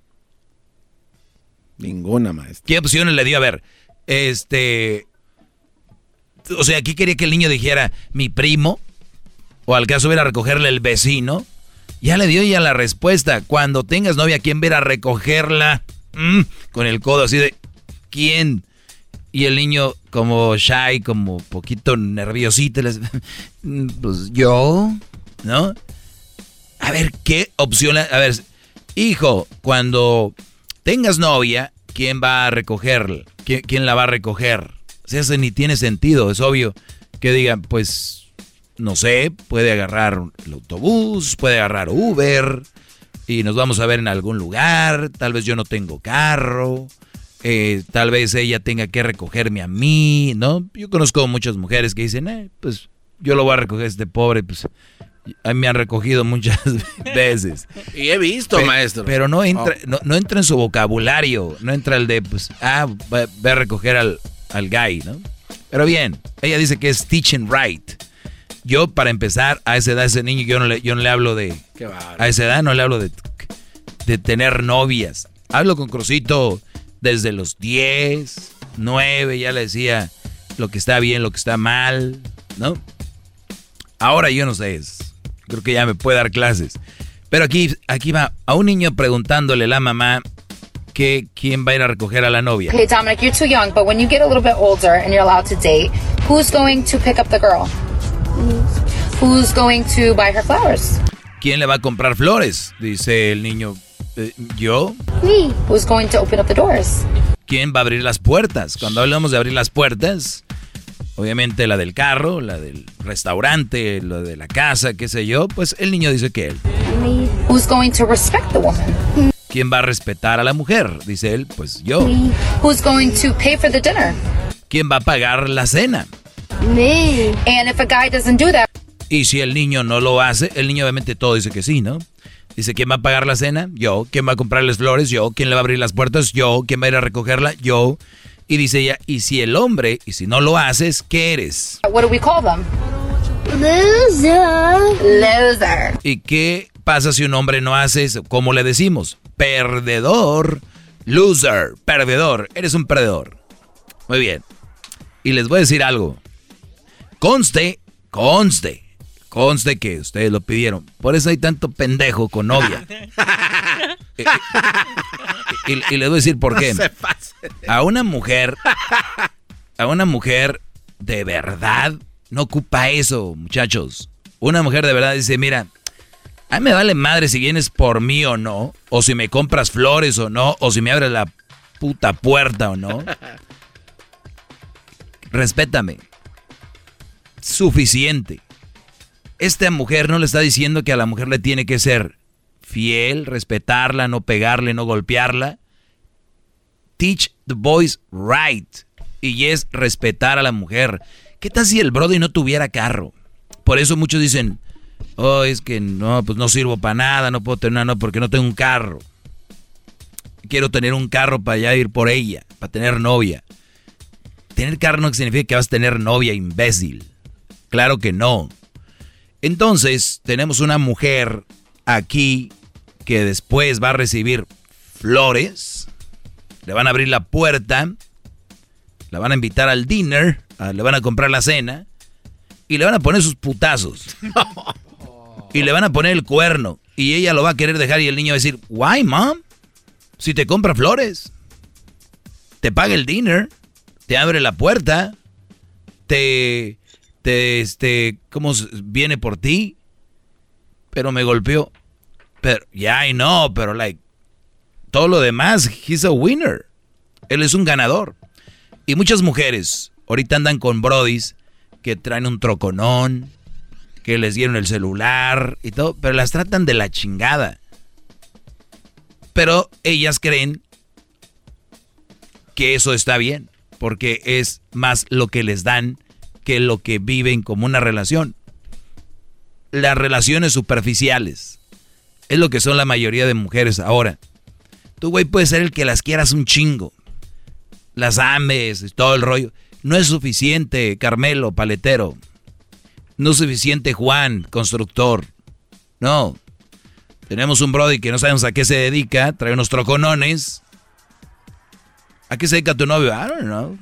Ninguna, maestro. ¿Qué opciones le dio? A ver, este... O sea, aquí quería que el niño dijera mi primo, o al caso ir a recogerle el vecino. Ya le dio ya la respuesta. Cuando tengas novia, ¿quién va a recogerla? Mm, con el codo así de, ¿quién? Y el niño como shy, como poquito nerviosito, les, pues yo, ¿no? A ver, ¿qué opción? A ver, hijo, cuando tengas novia, ¿quién va a recogerla? ¿Quién, quién la va a recoger? O sea, eso ni tiene sentido, es obvio que digan, pues, no sé, puede agarrar el autobús, puede agarrar Uber y nos vamos a ver en algún lugar, tal vez yo no tengo carro, eh, tal vez ella tenga que recogerme a mí, ¿no? Yo conozco muchas mujeres que dicen, eh, pues yo lo voy a recoger a este pobre, pues a mí me han recogido muchas veces. Y he visto, Pe- maestro. Pero no entra, Oh. no, no entra en su vocabulario, no entra el de, pues, ah, va a recoger al, al guy, ¿no? Pero bien, ella dice que es teaching right. Yo, para empezar, a esa edad, ese niño, yo no le, yo no le hablo de... Qué bárbaro. A esa edad no le hablo de, de tener novias. Hablo con Crucito desde los 10, 9, ya le decía lo que está bien, lo que está mal, ¿no? Ahora yo no sé, es- creo que ya me puede dar clases. Pero aquí, aquí va a un niño preguntándole la mamá que quién va a ir a recoger a la novia. Okay, Dominic, you're too young, but when you get a little bit older and you're allowed to date, who's going to pick up the girl? Who's going to buy her flowers? ¿Quién le va a comprar flores? Dice el niño. "Eh, ¿Yo? Me. Who's going to open up the doors? ¿Quién va a abrir las puertas? Cuando hablamos de abrir las puertas, obviamente la del carro, la del restaurante, la de la casa, qué sé yo, pues el niño dice que él. Me. Who's going to respect the woman? ¿Quién va a respetar a la mujer? Dice él, pues yo. Me. Who's going to pay for the dinner? ¿Quién va a pagar la cena? Me. And if a guy doesn't do that, Y si el niño no lo hace, el niño obviamente todo dice que sí, ¿no? Dice, ¿quién va a pagar la cena? Yo. ¿Quién va a comprarles flores? Yo. ¿Quién le va a abrir las puertas? Yo. ¿Quién va a ir a recogerla? Yo. Y dice ella, y si el hombre, y si no lo haces, ¿qué eres? what do we call them? Loser. Loser. ¿Y qué pasa si un hombre no hace eso? ¿Cómo le decimos? Perdedor. Loser. Perdedor. Eres un perdedor. Muy bien. Y les voy a decir algo. Conste, conste, conste que ustedes lo pidieron. Por eso hay tanto pendejo con novia. y, y- les voy a decir por qué. No se pase. A una mujer, a una mujer de verdad no ocupa eso, muchachos. Una mujer de verdad dice, mira, a mí me vale madre si vienes por mí o no, o si me compras flores o no, o si me abres la puta puerta o no. Respétame. Suficiente. Esta mujer no le está diciendo que a la mujer le tiene que ser fiel, respetarla, no pegarle, no golpearla. Teach the boys right. Y es respetar a la mujer. ¿Qué tal si el Brody no tuviera carro? Por eso muchos dicen, oh, es que no, pues no sirvo para nada, no puedo tener nada, no, porque no tengo un carro. Quiero tener un carro para ya ir por ella, para tener novia. Tener carro no significa que vas a tener novia, imbécil. Claro que no. Entonces, tenemos una mujer aquí que después va a recibir flores, le van a abrir la puerta, la van a invitar al dinner, le van a comprar la cena y le van a poner sus putazos. y le van a poner el cuerno y ella lo va a querer dejar y el niño va a decir, "Why, mom? Si te compra flores, te paga el dinner, te abre la puerta, te te este, cómo viene por ti, pero me golpeó." Pero, ya, yeah, no, pero like, todo lo demás, he's a winner. Él es un ganador. Y muchas mujeres ahorita andan con brodis que traen un troconón, que les dieron el celular y todo, pero las tratan de la chingada. Pero ellas creen que eso está bien, porque es más lo que les dan que lo que viven como una relación. Las relaciones superficiales es lo que son la mayoría de mujeres ahora. Tú, güey, puedes ser el que las quieras un chingo. Las ames, todo el rollo. No es suficiente, Carmelo, paletero. No es suficiente, Juan, constructor. No. Tenemos un brody que no sabemos a qué se dedica, trae unos troconones. ¿A qué se dedica tu novio? I don't know.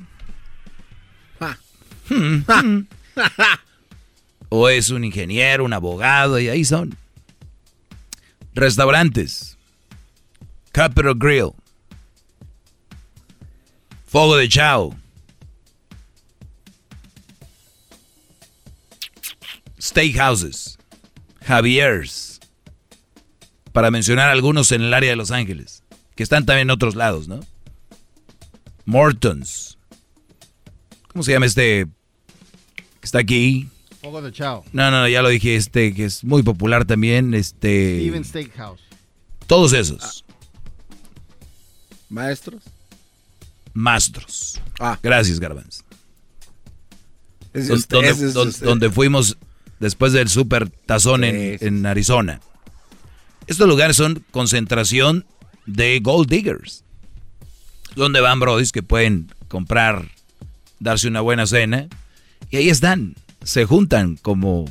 Hmm, hmm. o es un ingeniero, un abogado, y ahí son. Restaurantes. Capital Grill. Fuego de Chao. Steakhouses. Javier's. Para mencionar algunos en el área de Los Ángeles. Que están también en otros lados, ¿no? Morton's. ¿Cómo se llama este? Está aquí. Fuego de Chao. No, no, ya lo dije, este, que es muy popular también, este... Steven Steakhouse. Todos esos. ¿Maestros? Mastros. Ah. Gracias, Garbanz. Es- Don- es- donde, es- fuimos después del super tazón en, en Arizona. Estos lugares son concentración de gold diggers. Donde van brodis que pueden comprar, darse una buena cena. Y ahí están. Se juntan como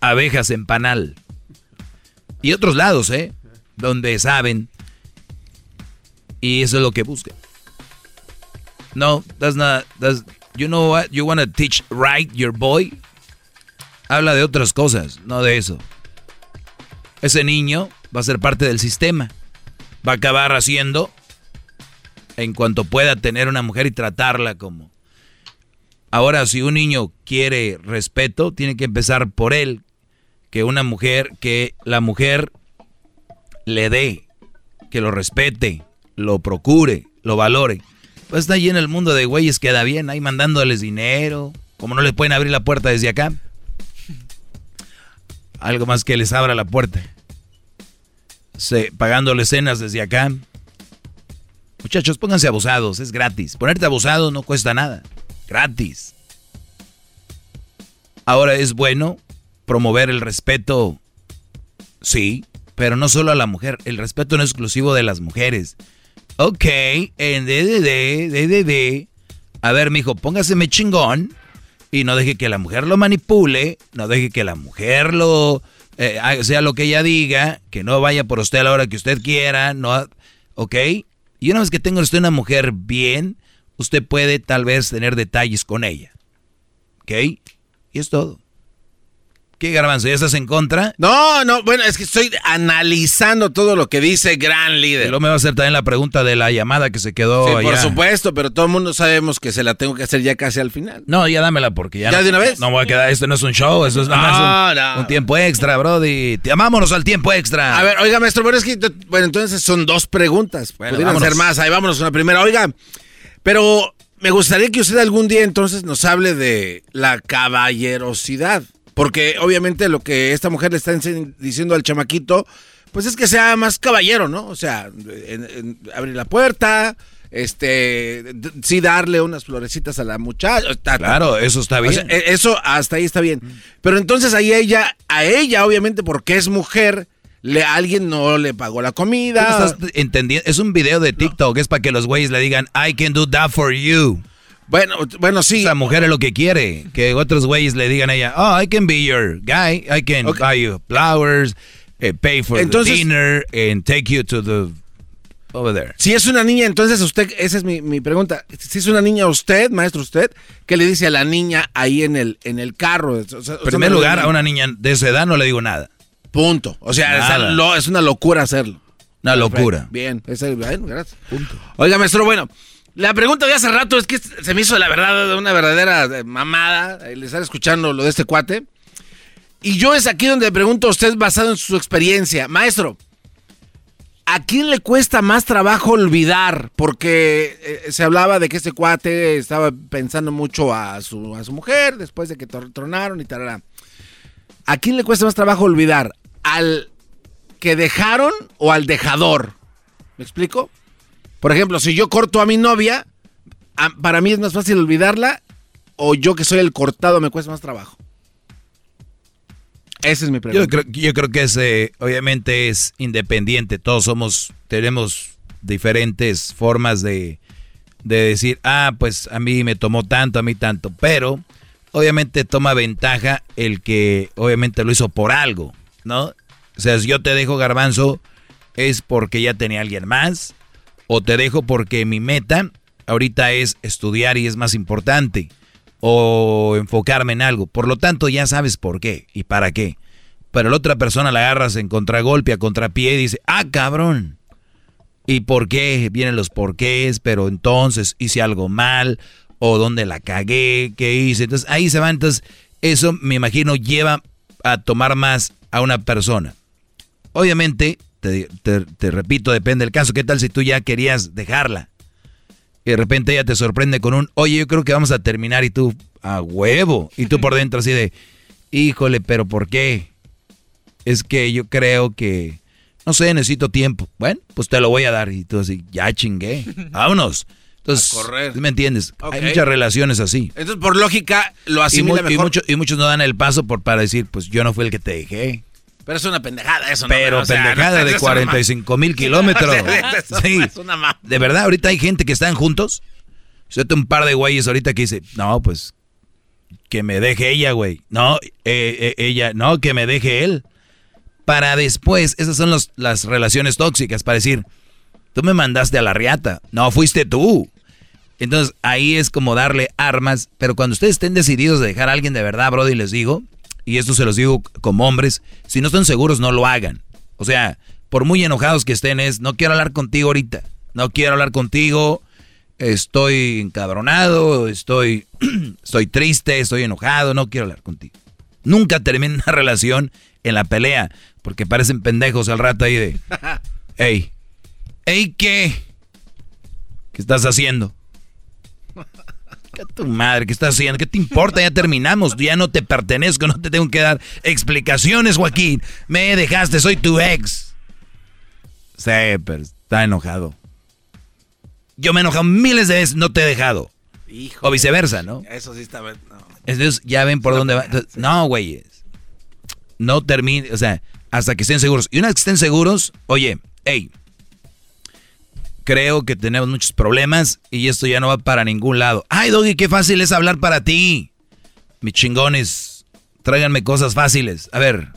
abejas en panal. Y otros lados, ¿eh? Donde saben. Y eso es lo que buscan. No, that's not. That's, you know what? You want to teach right your boy? Habla de otras cosas, no de eso. Ese niño va a ser parte del sistema. Va a acabar haciendo en cuanto pueda tener una mujer y tratarla como. Ahora, si un niño quiere respeto, tiene que empezar por él. Que una mujer, que la mujer le dé, que lo respete, lo procure, lo valore. Pues está en el mundo de güeyes, queda bien, ahí mandándoles dinero. Como no les pueden abrir la puerta desde acá. Algo más que les abra la puerta. Se, pagándoles cenas desde acá. Muchachos, pónganse abusados, es gratis. Ponerte abusado no cuesta nada. Gratis. Ahora es bueno promover el respeto. Sí, pero no solo a la mujer. El respeto no es exclusivo de las mujeres. Ok, en DDD, DDD. A ver, mijo, póngaseme chingón. Y no deje que la mujer lo manipule. No deje que la mujer lo. eh, sea lo que ella diga. Que no vaya por usted a la hora que usted quiera. No, ok. Y una vez que tenga usted una mujer bien, usted puede tal vez tener detalles con ella. ¿Ok? Y es todo. ¿Qué garbanzo? ¿Ya estás en contra? No, no, bueno, es que estoy analizando todo lo que dice gran Y líder. luego me va a hacer también la pregunta de la llamada que se quedó Sí, por supuesto, pero todo el mundo sabemos que se la tengo que hacer ya casi al final. No, ya dámela porque ya. ¿Ya no, de una vez? No voy a quedar. Esto no es un show, eso es nada más un, No, un tiempo extra, Brody. Te amámonos al tiempo extra. A ver, oiga, maestro, bueno, es que, bueno, entonces son dos preguntas. Bueno, vámonos. ser más. Ahí vámonos la primera. Oiga, pero me gustaría que usted algún día entonces nos hable de la caballerosidad. Porque obviamente lo que esta mujer le está diciendo al chamaquito, pues es que sea más caballero, ¿no? O sea, en- en- abrir la puerta, este, sí darle unas florecitas a la muchacha. Claro, eso está o bien. sea, e- eso hasta ahí está bien. Pero entonces ahí ella, a ella, obviamente, porque es mujer, le, alguien no le pagó la no comida. estás entendiendo. Es un video de TikTok, es para que los güeyes le digan, I can do that for you. Bueno, bueno, sí. Esa mujer es lo que quiere. Que otros güeyes le digan a ella, oh, I can be your guy. I can buy you flowers, eh, pay for Entonces- the dinner, and take you to the... Over there. Si es una niña, entonces usted, esa es mi, mi pregunta. Si es una niña, usted, maestro, usted, ¿qué le dice a la niña ahí en el, en el carro? O sea, En primer me- lugar, a una niña de esa edad no le digo nada. Punto. O sea, es, Nada. lo- es una locura hacerlo. Una locura. Bien, bueno, gracias. Oiga, maestro, bueno, la pregunta de hace rato es que se me hizo la verdad una verdadera eh, mamada el estar escuchando lo de este cuate. Y yo es aquí donde le pregunto a usted, basado en su experiencia, maestro, ¿a quién le cuesta más trabajo olvidar? Porque eh, se hablaba de que este cuate estaba pensando mucho a su, a su mujer después de que tronaron y tal. ¿A quién le cuesta más trabajo olvidar? ¿Al que dejaron o al dejador? ¿Me explico? Por ejemplo, si yo corto a mi novia, para mí es más fácil olvidarla o yo que soy el cortado me cuesta más trabajo. Esa es mi pregunta. Yo creo, yo creo que es, eh, obviamente es independiente. Todos somos, tenemos diferentes formas de, de decir, ah, pues a mí me tomó tanto, a mí tanto. Pero obviamente toma ventaja el que obviamente lo hizo por algo, ¿no? O sea, si yo te dejo garbanzo es porque ya tenía alguien más o te dejo porque mi meta ahorita es estudiar y es más importante o enfocarme en algo. Por lo tanto, ya sabes por qué y para qué. Pero la otra persona la agarras en contragolpe, a contrapié y dice, ah, cabrón. ¿Y por qué? Vienen los porqués, pero entonces hice algo mal, o dónde la cagué, qué hice. Entonces ahí se va. Entonces, eso me imagino lleva a tomar más a una persona. Obviamente, te, te- repito, depende del caso. ¿Qué tal si tú ya querías dejarla? Y de repente ella te sorprende con un, oye, yo creo que vamos a terminar y tú, a huevo. Y tú por dentro así de, híjole, pero ¿por qué? Es que yo creo que, no sé, necesito tiempo. Bueno, pues te lo voy a dar. Y tú así, ya chingué. Vámonos. Entonces, A correr. ¿sí ¿me entiendes? Hay muchas relaciones así. Entonces, por lógica, lo Y, asimila y mejor. mucho- y muchos no dan el paso por para decir, pues yo no fui el que te dejé. Pero es una pendejada eso, ¿no? Pero O sea, pendejada no, de es una 45 mil kilómetros. Sí. es una De verdad, ahorita hay gente que están juntos. Yo tengo un par de güeyes ahorita que dice, no, pues que me deje ella, güey. No, eh, eh, ella, no, que me deje él. Para después, esas son los- las relaciones tóxicas, para decir, tú me mandaste a la riata. No, fuiste tú. Entonces ahí es como darle armas, pero cuando ustedes estén decididos de dejar a alguien de verdad, Brody, les digo, y esto se los digo como hombres, si no están seguros, no lo hagan. O sea, por muy enojados que estén, es, no quiero hablar contigo ahorita, no quiero hablar contigo, estoy encabronado, estoy, estoy triste, estoy enojado, no quiero hablar contigo. Nunca terminen una relación en la pelea, porque parecen pendejos al rato ahí de, hey, hey, ¿qué? ¿Qué estás haciendo? ¿Qué tu madre? ¿Qué estás haciendo? ¿Qué te importa? Ya terminamos. Ya no te pertenezco. No te tengo que dar explicaciones, Joaquín. Me dejaste. Soy tu ex. Sí, pero está enojado. Yo me he enojado miles de veces. No te he dejado. Hijo. O viceversa, ¿no? Eso sí está... No. Entonces ya ven por dónde va. Entonces, no, güeyes. No termine. O sea, hasta que estén seguros. Y una vez que estén seguros, oye, hey, creo que tenemos muchos problemas y esto ya no va para ningún lado. Ay, Doggy, qué fácil es hablar para ti. Mis chingones, tráiganme cosas fáciles. A ver,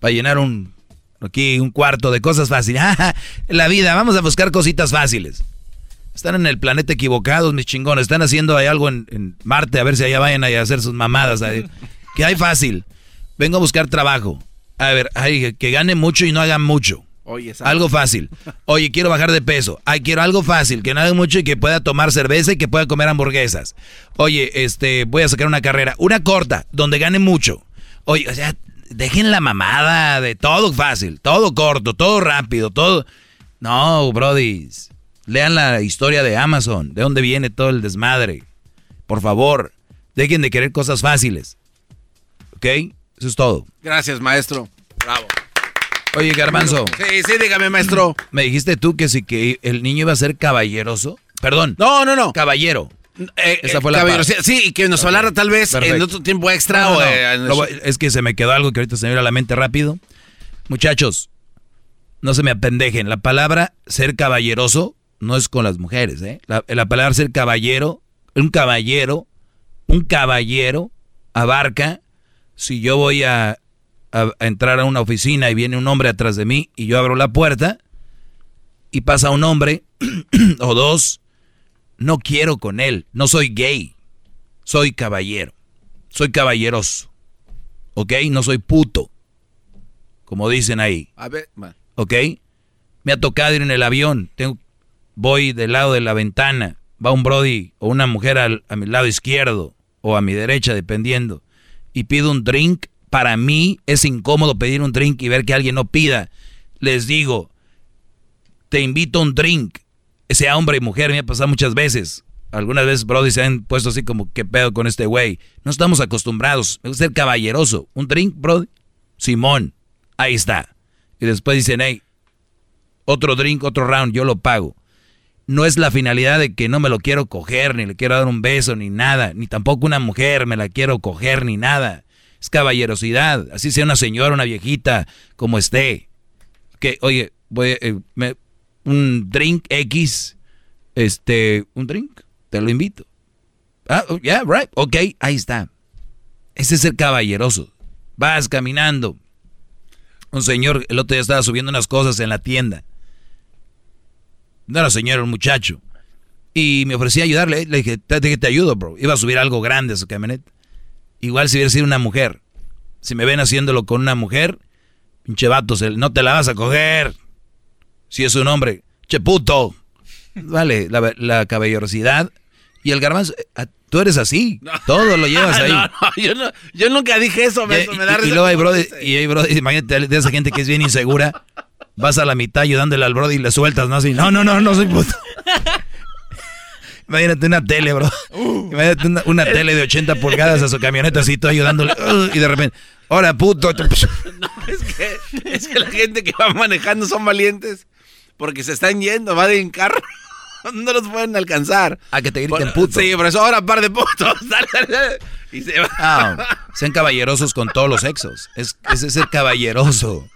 para llenar un aquí un cuarto de cosas fáciles. Ah, La vida, vamos a buscar cositas fáciles. Están en el planeta equivocados, mis chingones. Están haciendo ahí algo en, Marte, a ver si allá vayan a hacer sus mamadas. ¿Qué hay fácil? Vengo a buscar trabajo. A ver, ay, que gane mucho y no hagan mucho. Oye, Algo fácil. Oye, quiero bajar de peso. Ay, quiero algo fácil, que no haga mucho y que pueda tomar cerveza y que pueda comer hamburguesas. Oye, este, voy a sacar una carrera, una corta, donde gane mucho. Oye, o sea, dejen la mamada de todo fácil, todo corto, todo rápido, todo. No, brodis. Lean la historia de Amazon, de dónde viene todo el desmadre. Por favor, dejen de querer cosas fáciles. ¿Ok? Eso es todo. Gracias, maestro. Bravo. Oye, Garbanzo. Sí, sí, dígame, maestro. Me dijiste tú que si que el niño iba a ser caballeroso. Perdón. No, no, no. Caballero. Eh, Esa eh, fue la. Sí, y que nos hablara tal vez en otro tiempo extra No, no, o... no. eh, es que se me quedó algo que ahorita se me viene a la mente rápido. Muchachos, no se me apendejen. La palabra ser caballeroso no es con las mujeres, ¿eh? La, la palabra ser caballero, un caballero, un caballero abarca si yo voy a, a- a entrar a una oficina y viene un hombre atrás de mí y yo abro la puerta y pasa un hombre o dos, no quiero con él, no soy gay, soy caballero, soy caballeroso, ¿ok? No soy puto, como dicen ahí. A ver, va. ¿ok? Me ha tocado ir en el avión, tengo, voy del lado de la ventana, va un brody o una mujer al- a mi lado izquierdo o a mi derecha, dependiendo, y pido un drink. Para mí es incómodo pedir un drink y ver que alguien no pida. Les digo, te invito a un drink, sea hombre y mujer, me ha pasado muchas veces. Algunas veces, brody, se han puesto así como, ¿qué pedo con este güey? No estamos acostumbrados. Me gusta ser caballeroso. ¿Un drink, brody? Simón, ahí está. Y después dicen, hey, otro drink, otro round, yo lo pago. No es la finalidad de que no me lo quiero coger, ni le quiero dar un beso, ni nada, ni tampoco una mujer me la quiero coger, ni nada. Es caballerosidad, así sea una señora, una viejita, como esté. Que, oye, voy, eh, me- un drink X, este, un drink, te lo invito. Ah, oh, yeah, right, ok, ahí está. Ese es el caballeroso. Vas caminando, un señor, el otro día estaba subiendo unas cosas en la tienda. No era señor, un muchacho. Y me ofrecía ayudarle. Le dije, te, te, te ayudo, bro. Iba a subir algo grande a su camioneta. Igual si hubiera sido una mujer. Si me ven haciéndolo con una mujer, pinche vato, no te la vas a coger. Si es un hombre, che puto. Vale, la, la caballerosidad. Y el garbanzo, eh, tú eres así. Todo lo llevas ahí. No, no, yo, no- yo nunca dije eso, Y, me da y- y luego hay brody, y hay brody, imagínate de esa gente que es bien insegura, vas a la mitad ayudándole al brody y le sueltas, ¿no? Así, no, no, no, no soy puto. Imagínate una tele, bro. Imagínate una, una tele de 80 pulgadas a su camioneta así, tú ayudándole, uh, y de repente, ahora puto. No, es que, es que la gente que va manejando son valientes porque se están yendo, van en carro. No los pueden alcanzar. A que te griten Por- puto. Sí, por eso ahora par de putos. Dale. Y se va. Ah, sean caballerosos con todos los sexos. Es, es ser caballeroso.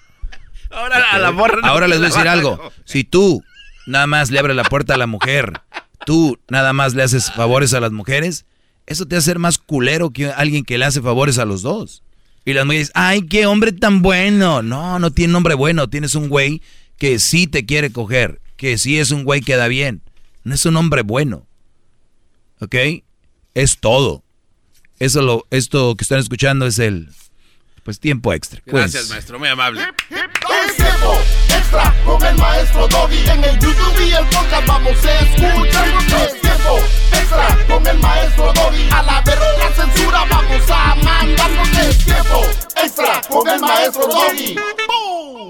Ahora a la morra. no Ahora les voy a decir algo. Si tú nada más le abres la puerta a la mujer, tú nada más le haces favores a las mujeres, eso te hace ser más culero que alguien que le hace favores a los dos. Y las mujeres, ay, qué hombre tan bueno. No, no tiene hombre bueno. Tienes un güey que sí te quiere coger, que sí es un güey que da bien. No es un hombre bueno. ¿Ok? Es todo. Eso lo, esto que están escuchando es el pues tiempo extra. Gracias, Cuídense. maestro, muy amable. Es tiempo extra con el maestro Doggy. En el YouTube y el podcast vamos a escuchar. Es tiempo extra con el maestro Doggy. A la verga la censura vamos a mandar. Es tiempo extra con el maestro Doggy.